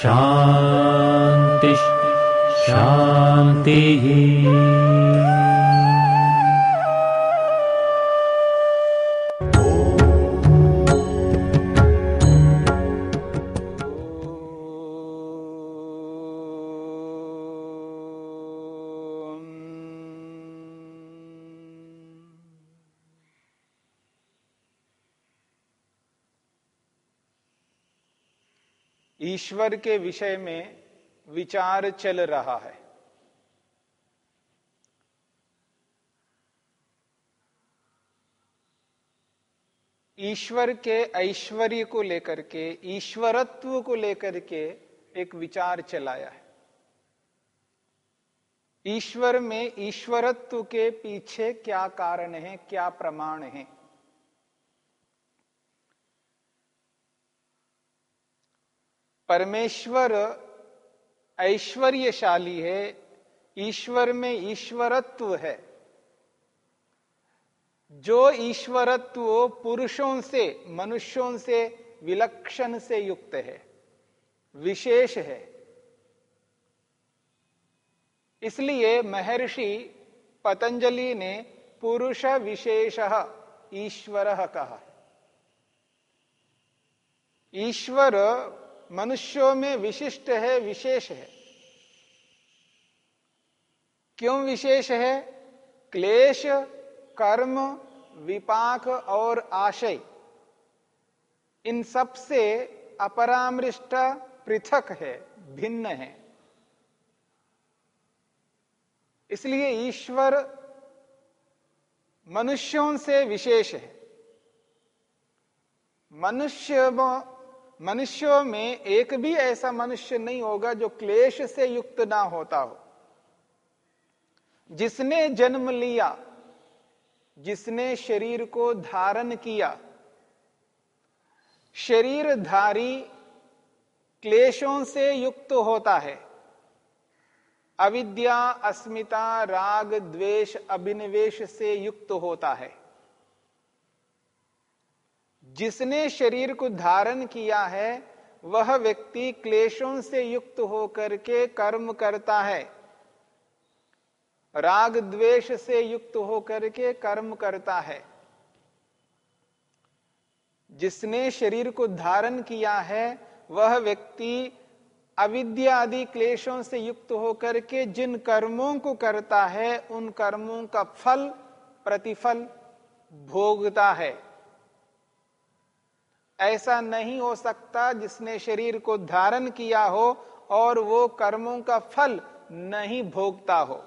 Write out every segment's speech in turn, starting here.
शान्तिः शान्तिः ईश्वर के विषय में विचार चल रहा है। ईश्वर के ऐश्वर्य को लेकर के, ईश्वरत्व को लेकर के एक विचार चलाया है। ईश्वर में ईश्वरत्व के पीछे क्या कारण है, क्या प्रमाण है? परमेश्वर ऐश्वर्यशाली है, ईश्वर में ईश्वरत्व है। जो ईश्वरत्व पुरुषों से, मनुष्यों से, विलक्षण से युक्त है, विशेष है। इसलिए महर्षि पतंजलि ने पुरुष विशेष ईश्वर कहा। ईश्वर मनुष्यों में विशिष्ट है, विशेष है। क्यों विशेष है? क्लेश, कर्म, विपाक और आशय। इन सबसे अपरामृष्ट पृथक है, भिन्न है। इसलिए ईश्वर मनुष्यों से विशेष है। मनुष्य मनुष्यों में एक भी ऐसा मनुष्य नहीं होगा जो क्लेश से युक्त ना होता हो। जिसने जन्म लिया, जिसने शरीर को धारण किया, शरीरधारी क्लेशों से युक्त होता है। अविद्या, अस्मिता, राग, द्वेष, अभिनिवेश से युक्त होता है। जिसने शरीर को धारण किया है, वह व्यक्ति क्लेशों से युक्त होकर के कर्म करता है। राग द्वेष से युक्त होकर के कर्म करता है। जिसने शरीर को धारण किया है, वह व्यक्ति अविद्या आदि क्लेशों से युक्त होकर के जिन कर्मों को करता है, उन कर्मों का फल, प्रतिफल भोगता है। ऐसा नहीं हो सकता जिसने शरीर को धारण किया हो और वो कर्मों का फल नहीं भोगता हो।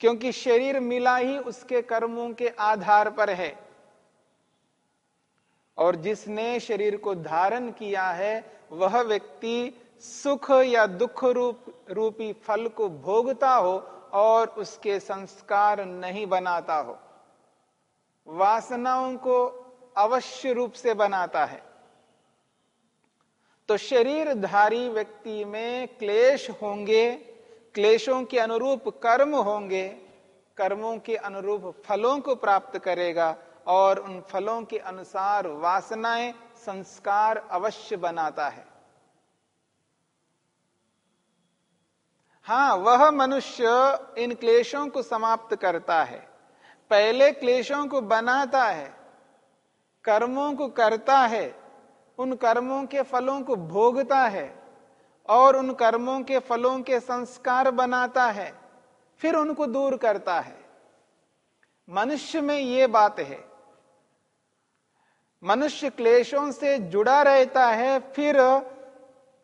क्योंकि शरीर मिला ही उसके कर्मों के आधार पर है। और जिसने शरीर को धारण किया है, वह व्यक्ति सुख या दुख रूप, रूपी फल को भोगता हो और उसके संस्कार नहीं बनाता हो। वासनाओं को अवश्य रूप से बनाता है। तो शरीरधारी व्यक्ति में क्लेश होंगे, क्लेशों के अनुरूप कर्म होंगे, कर्मों के अनुरूप फलों को प्राप्त करेगा और उन फलों के अनुसार वासनाएँ, संस्कार अवश्य बनाता है। हाँ वह मनुष्य इन क्लेशों को समाप्त करता है, पहले क्लेशों को बनाता है कर्मों को करता है, उन कर्मों के फलों को भोगता है और उन कर्मों के फलों के संस्कार बनाता है, फिर उनको दूर करता है। मनुष्य में ये बात है। मनुष्य क्लेशों से जुड़ा रहता है, फिर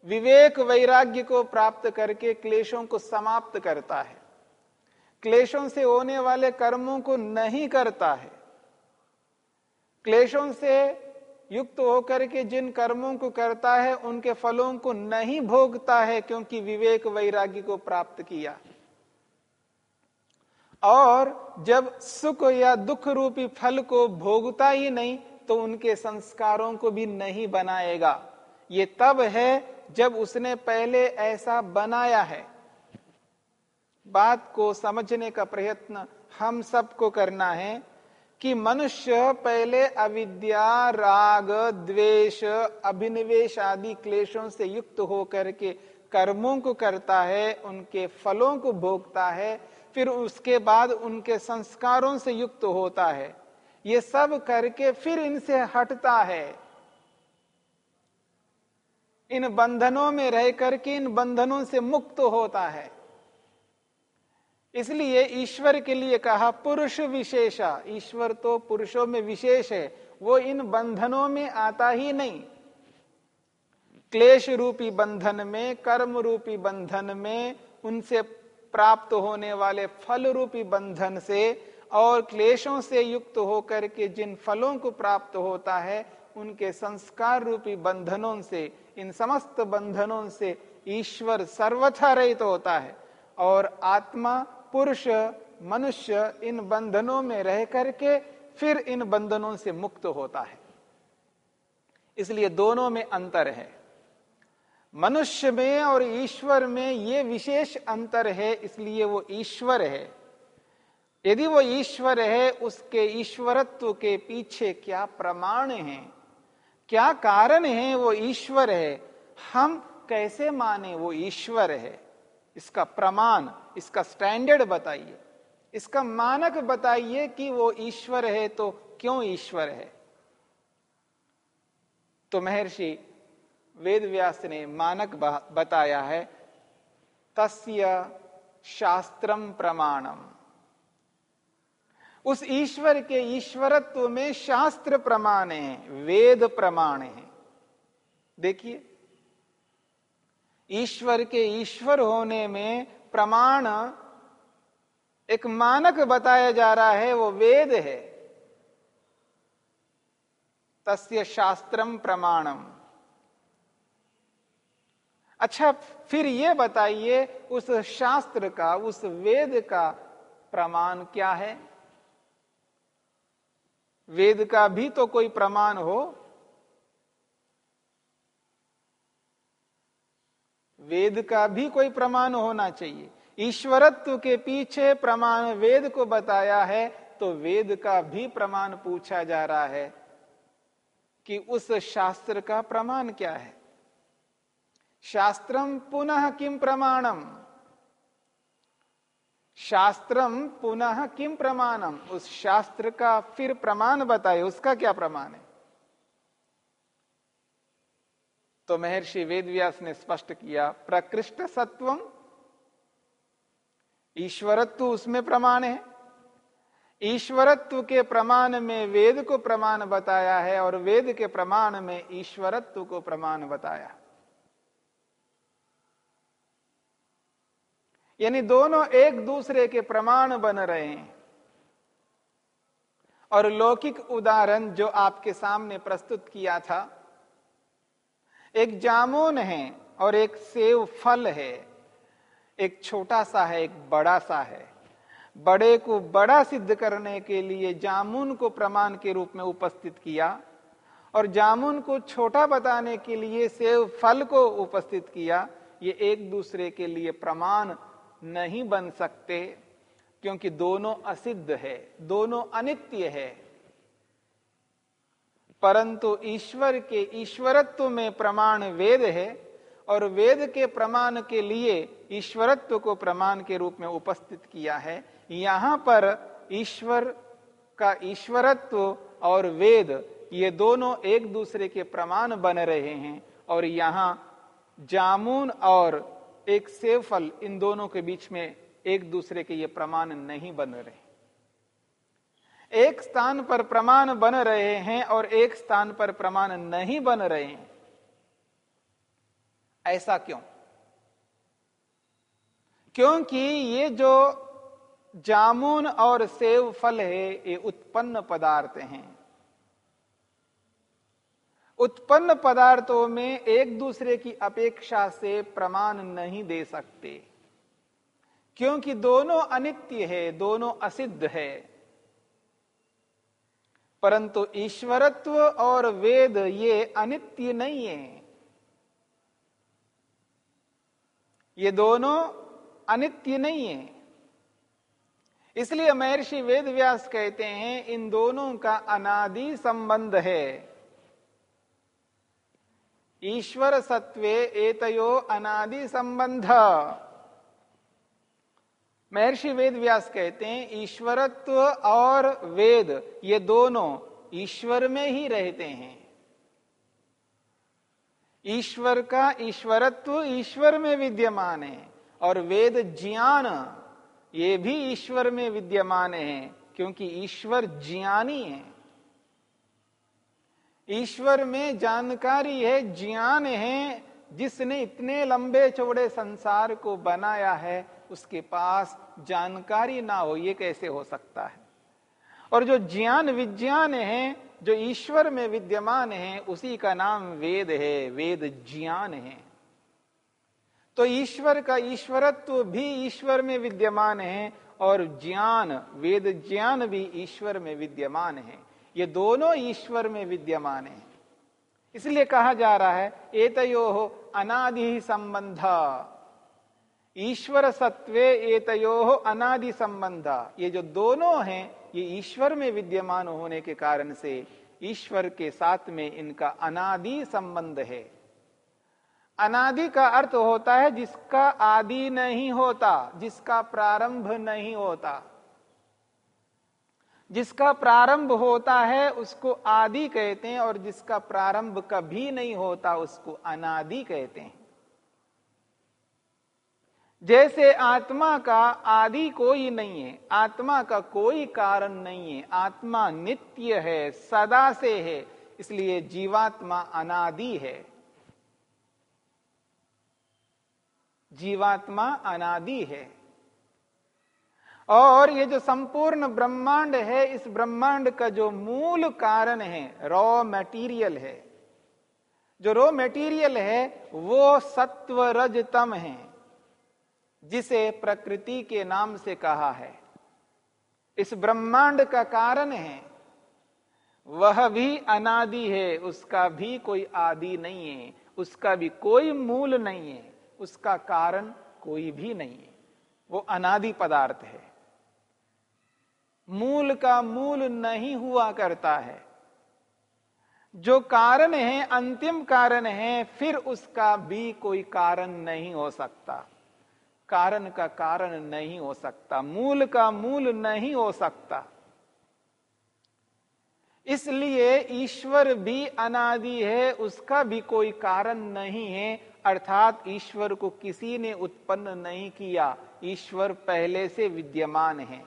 विवेक वैराग्य को प्राप्त करके क्लेशों को समाप्त करता है। क्लेशों से होने वाले कर्मों को नहीं करता है। क्लेशों से युक्त होकर के जिन कर्मों को करता है, उनके फलों को नहीं भोगता है क्योंकि विवेक वैराग्य को प्राप्त किया। और जब सुख या दुख रूपी फल को भोगता ही नहीं तो उनके संस्कारों को भी नहीं बनाएगा। ये तब है जब उसने पहले ऐसा बनाया है। बात को समझने का प्रयत्न हम सबको करना है। कि मनुष्य पहले अविद्या, राग, द्वेष, अभिनिवेश आदि क्लेशों से युक्त होकर के कर्मों को करता है, उनके फलों को भोगता है, फिर उसके बाद उनके संस्कारों से युक्त होता है। ये सब करके फिर इनसे हटता है। इन बंधनों में रह करके इन बंधनों से मुक्त होता है। इसलिए ईश्वर के लिए कहा पुरुष विशेषा। ईश्वर तो पुरुषों में विशेष है, वो इन बंधनों में आता ही नहीं। क्लेश रूपी बंधन में, कर्म रूपी बंधन में, उनसे प्राप्त होने वाले फल रूपी बंधन से और क्लेशों से युक्त होकर के जिन फलों को प्राप्त होता है, उनके संस्कार रूपी बंधनों से, इन समस्त बंधनों से ईश्वर सर्वथा रहित तो होता है। और आत्मा पुरुष, मनुष्य इन बंधनों में रह करके फिर इन बंधनों से मुक्त होता है। इसलिए दोनों में अंतर है। मनुष्य में और ईश्वर में ये विशेष अंतर है, इसलिए वो ईश्वर है। यदि वो ईश्वर है, उसके ईश्वरत्व के पीछे क्या प्रमाण है? क्या कारण है वो ईश्वर है? हम कैसे माने वो ईश्वर है? इसका प्रमाण, इसका स्टैंडर्ड बताइए। इसका मानक बताइए कि वो ईश्वर है तो क्यों ईश्वर है? तो महर्षि वेद व्यास ने मानक बताया है, तस्य शास्त्रम प्रमाणम। उस ईश्वर के ईश्वरत्व में शास्त्र प्रमाण है, वेद प्रमाण है। देखिए ईश्वर के ईश्वर होने में प्रमाण एक मानक बताया जा रहा है, वो वेद है। तस्य शास्त्रम प्रमाणम। अच्छा फिर ये बताइए, उस शास्त्र का, उस वेद का प्रमाण क्या है? वेद का भी तो कोई प्रमाण हो वेद का भी कोई प्रमाण होना चाहिए। ईश्वरत्व के पीछे प्रमाण वेद को बताया है तो वेद का भी प्रमाण पूछा जा रहा है कि उस शास्त्र का प्रमाण क्या है। शास्त्रम पुनः किम प्रमाणम? शास्त्रम पुनः किम प्रमाणम? उस शास्त्र का फिर प्रमाण बताए, उसका क्या प्रमाण है? तो महर्षि वेदव्यास ने स्पष्ट किया, प्रकृष्ट सत्वम ईश्वरत्व उसमें प्रमाण है। ईश्वरत्व के प्रमाण में वेद को प्रमाण बताया है और वेद के प्रमाण में ईश्वरत्व को प्रमाण बताया। यानी दोनों एक दूसरे के प्रमाण बन रहे हैं। और लौकिक उदाहरण जो आपके सामने प्रस्तुत किया था एक जामुन है और एक सेव फल है। एक छोटा सा है, एक बड़ा सा है। बड़े को बड़ा सिद्ध करने के लिए जामुन को प्रमाण के रूप में उपस्थित किया और जामुन को छोटा बताने के लिए सेव फल को उपस्थित किया, ये एक दूसरे के लिए प्रमाण नहीं बन सकते, क्योंकि दोनों असिद्ध है, दोनों अनित्य है। परंतु ईश्वर के ईश्वरत्व में प्रमाण वेद है और वेद के प्रमाण के लिए ईश्वरत्व को प्रमाण के रूप में उपस्थित किया है। यहाँ पर ईश्वर का ईश्वरत्व और वेद, ये दोनों एक दूसरे के प्रमाण बन रहे हैं और यहाँ जामुन और एक सेवफल, इन दोनों के बीच में एक दूसरे के ये प्रमाण नहीं बन रहे। एक स्थान पर प्रमाण बन रहे हैं और एक स्थान पर प्रमाण नहीं बन रहे हैं। ऐसा क्यों? क्योंकि ये जो जामुन और सेव फल है, ये उत्पन्न पदार्थ हैं। उत्पन्न पदार्थों में एक दूसरे की अपेक्षा से प्रमाण नहीं दे सकते। क्योंकि दोनों अनित्य है, दोनों असिद्ध है। परंतु ईश्वरत्व और वेद ये अनित्य नहीं है। ये दोनों अनित्य नहीं है। इसलिए महर्षि वेद व्यास कहते हैं, इन दोनों का अनादि संबंध है। ईश्वर सत्वे एतयो अनादि संबंध। महर्षि वेद व्यास कहते हैं, ईश्वरत्व और वेद, ये दोनों ईश्वर में ही रहते हैं। ईश्वर का ईश्वरत्व ईश्वर में विद्यमान है, और वेद ज्ञान, ये भी ईश्वर में विद्यमान है, क्योंकि ईश्वर ज्ञानी है। ईश्वर में जानकारी है, ज्ञान है, जिसने इतने लंबे चौड़े संसार को बनाया है उसके पास जानकारी ना हो, ये कैसे हो सकता है? और जो ज्ञान विज्ञान है, जो ईश्वर में विद्यमान है, उसी का नाम वेद है, वेद ज्ञान है। तो ईश्वर का ईश्वरत्व भी ईश्वर में विद्यमान है, और ज्ञान, वेद ज्ञान भी ईश्वर में विद्यमान है। ये दोनों ईश्वर में विद्यमान है। इसलिए कहा जा रहा है, एतयो अनादि संबंध ईश्वर सत्वे एतयो अनादि संबंध ये जो दोनों हैं, ये ईश्वर में विद्यमान होने के कारण से ईश्वर के साथ में इनका अनादि संबंध है। अनादि का अर्थ होता है जिसका आदि नहीं होता, जिसका प्रारंभ नहीं होता। जिसका प्रारंभ होता है, उसको आदि कहते हैं और जिसका प्रारंभ कभी नहीं होता, उसको अनादि कहते हैं। जैसे आत्मा का आदि कोई नहीं है, आत्मा का कोई कारण नहीं है, आत्मा नित्य है, सदा से है, इसलिए जीवात्मा अनादि है। जीवात्मा अनादि है। और ये जो संपूर्ण ब्रह्मांड है, इस ब्रह्मांड का जो मूल कारण है रॉ मटेरियल है। जो रॉ मटेरियल है, वो सत्व रजतम है। जिसे प्रकृति के नाम से कहा है। इस ब्रह्मांड का कारण है। वह भी अनादि है, उसका भी कोई आदि नहीं है, उसका भी कोई मूल नहीं है, उसका कारण कोई भी नहीं है। वो अनादि पदार्थ है। मूल का मूल नहीं हुआ करता है। जो कारण है, अंतिम कारण है, फिर उसका भी कोई कारण नहीं हो सकता। कारण का कारण नहीं हो सकता, मूल का मूल नहीं हो सकता। इसलिए ईश्वर भी अनादि है, उसका भी कोई कारण नहीं है, अर्थात ईश्वर को किसी ने उत्पन्न नहीं किया, ईश्वर पहले से विद्यमान है।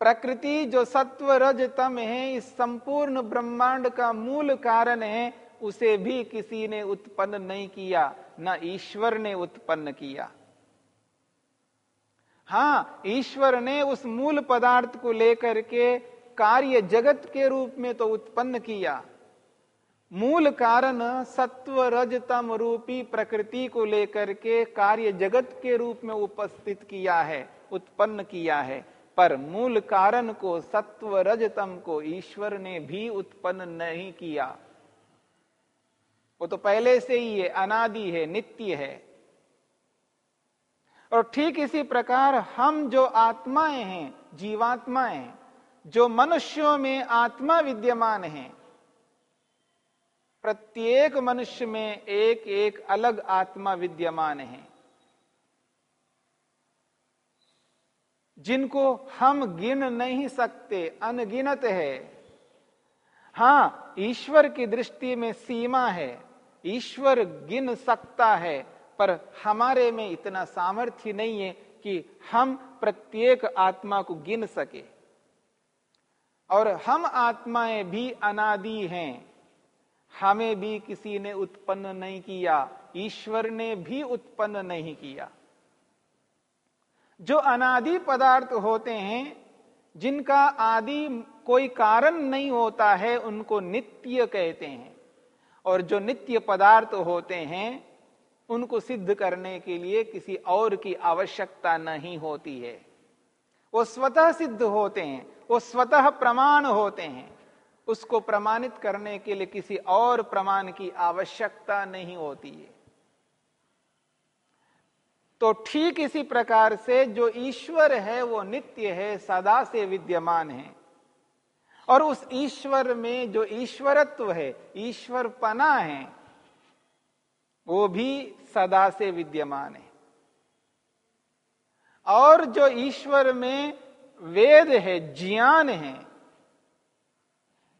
प्रकृति जो सत्व रज तम है, इस संपूर्ण ब्रह्मांड का मूल कारण है, उसे भी किसी ने उत्पन्न नहीं किया। न ईश्वर ने उत्पन्न किया। हाँ, ईश्वर ने उस मूल पदार्थ को लेकर के कार्य जगत के रूप में तो उत्पन्न किया। मूल कारण सत्व रजतम रूपी प्रकृति को लेकर के कार्य जगत के रूप में उपस्थित किया है, उत्पन्न किया है। पर मूल कारण को सत्व रजतम को ईश्वर ने भी उत्पन्न नहीं किया। वो तो पहले से ही है, अनादि है, नित्य है। और ठीक इसी प्रकार हम जो आत्माएँ हैं, जीवात्माएँ, जो मनुष्यों में आत्मा विद्यमान है, प्रत्येक मनुष्य में एक एक अलग आत्मा विद्यमान है। जिनको हम गिन नहीं सकते, अनगिनत है। हाँ, ईश्वर की दृष्टि में सीमा है। ईश्वर गिन सकता है, पर हमारे में इतना सामर्थ्य नहीं है कि हम प्रत्येक आत्मा को गिन सके। और हम आत्माएँ भी अनादि हैं। हमें भी किसी ने उत्पन्न नहीं किया, ईश्वर ने भी उत्पन्न नहीं किया। जो अनादि पदार्थ होते हैं, जिनका आदि कोई कारण नहीं होता है, उनको नित्य कहते हैं। और जो नित्य पदार्थ होते हैं, उनको सिद्ध करने के लिए किसी और की आवश्यकता नहीं होती है। वो स्वतः सिद्ध होते हैं, वो स्वतः प्रमाण होते हैं। उसको प्रमाणित करने के लिए किसी और प्रमाण की आवश्यकता नहीं होती है। तो ठीक इसी प्रकार से जो ईश्वर है, वो नित्य है, सदा से विद्यमान है। और उस ईश्वर में जो ईश्वरत्व है ईश्वर पना है, वो भी सदा से विद्यमान है। और जो ईश्वर में वेद है, ज्ञान है,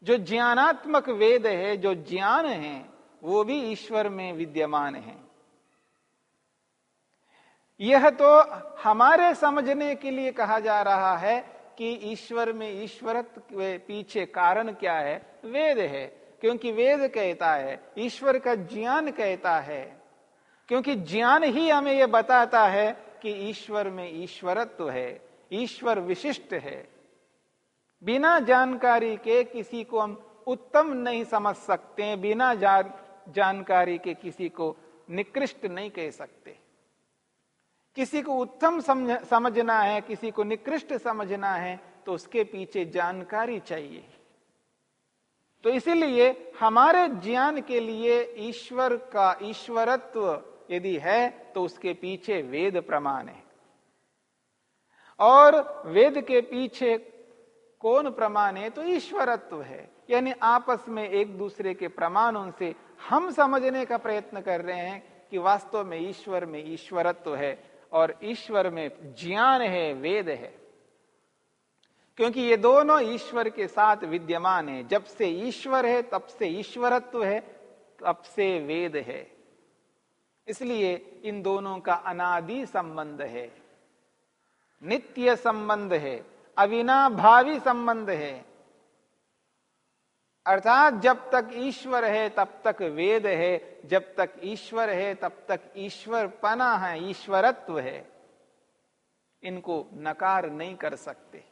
जो ज्ञानात्मक वेद है, जो ज्ञान है, वो भी ईश्वर में विद्यमान है। यह तो हमारे समझने के लिए कहा जा रहा है कि ईश्वर में ईश्वरत्व के पीछे कारण क्या है? वेद है। क्योंकि वेद कहता है, ईश्वर का ज्ञान कहता है। क्योंकि ज्ञान ही हमें यह बताता है कि ईश्वर में ईश्वरत्व है, ईश्वर विशिष्ट है। बिना जानकारी के किसी को हम उत्तम नहीं समझ सकते, बिना जान जानकारी के किसी को निकृष्ट नहीं कह सकते। किसी को उत्तम समझ, समझना है किसी को निकृष्ट समझना है तो उसके पीछे जानकारी चाहिए। तो इसीलिए हमारे ज्ञान के लिए ईश्वर का ईश्वरत्व यदि है तो उसके पीछे वेद प्रमाण है। और वेद के पीछे कौन प्रमाण है? तो ईश्वरत्व है। यानी आपस में एक दूसरे के प्रमाणों से हम समझने का प्रयत्न कर रहे हैं कि वास्तव में ईश्वर में ईश्वरत्व है। और ईश्वर में ज्ञान है, वेद है। क्योंकि ये दोनों ईश्वर के साथ विद्यमान है। जब से ईश्वर है, तब से ईश्वरत्व है, तब से वेद है। इसलिए इन दोनों का अनादि संबंध है। नित्य संबंध है, अविनाभावी संबंध है। अर्थात जब तक ईश्वर है, तब तक वेद है, जब तक ईश्वर है, तब तक ईश्वर पना है, ईश्वरत्व है, इनको नकार नहीं कर सकते।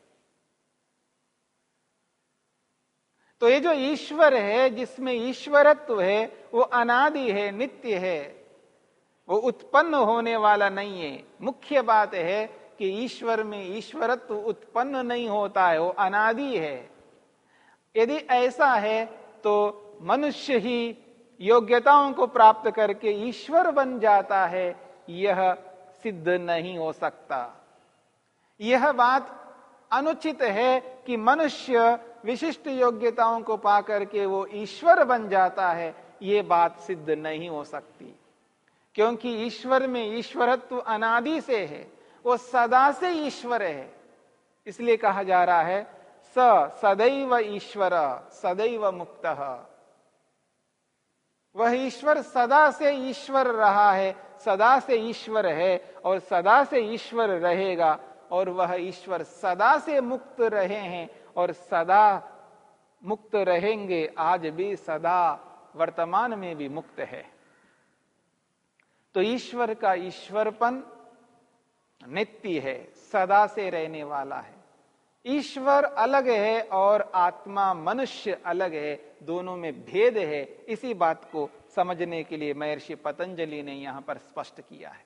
तो ये जो ईश्वर है, जिसमें ईश्वरत्व है, वो अनादि है, नित्य है, वो उत्पन्न होने वाला नहीं है। मुख्य बात है कि ईश्वर में ईश्वरत्व उत्पन्न नहीं होता है, वो अनादि है। यदि ऐसा है तो मनुष्य ही योग्यताओं को प्राप्त करके ईश्वर बन जाता है, यह सिद्ध नहीं हो सकता। यह बात अनुचित है कि मनुष्य विशिष्ट योग्यताओं को पा करके वो ईश्वर बन जाता है, ये बात सिद्ध नहीं हो सकती। क्योंकि ईश्वर में ईश्वरत्व अनादि से है, वो सदा से ईश्वर है। इसलिए कहा जा रहा है स सदैव ईश्वर, सदैव मुक्त। वह ईश्वर सदा से ईश्वर रहा है, सदा से ईश्वर है और सदा से ईश्वर रहेगा और वह ईश्वर सदा से मुक्त रहे हैं और सदा मुक्त रहेंगे, आज भी सदा वर्तमान में भी मुक्त है। तो ईश्वर का ईश्वरपन नित्य है, सदा से रहने वाला है। ईश्वर अलग है और आत्मा मनुष्य अलग है, दोनों में भेद है, इसी बात को समझने के लिए महर्षि पतंजलि ने यहाँ पर स्पष्ट किया है।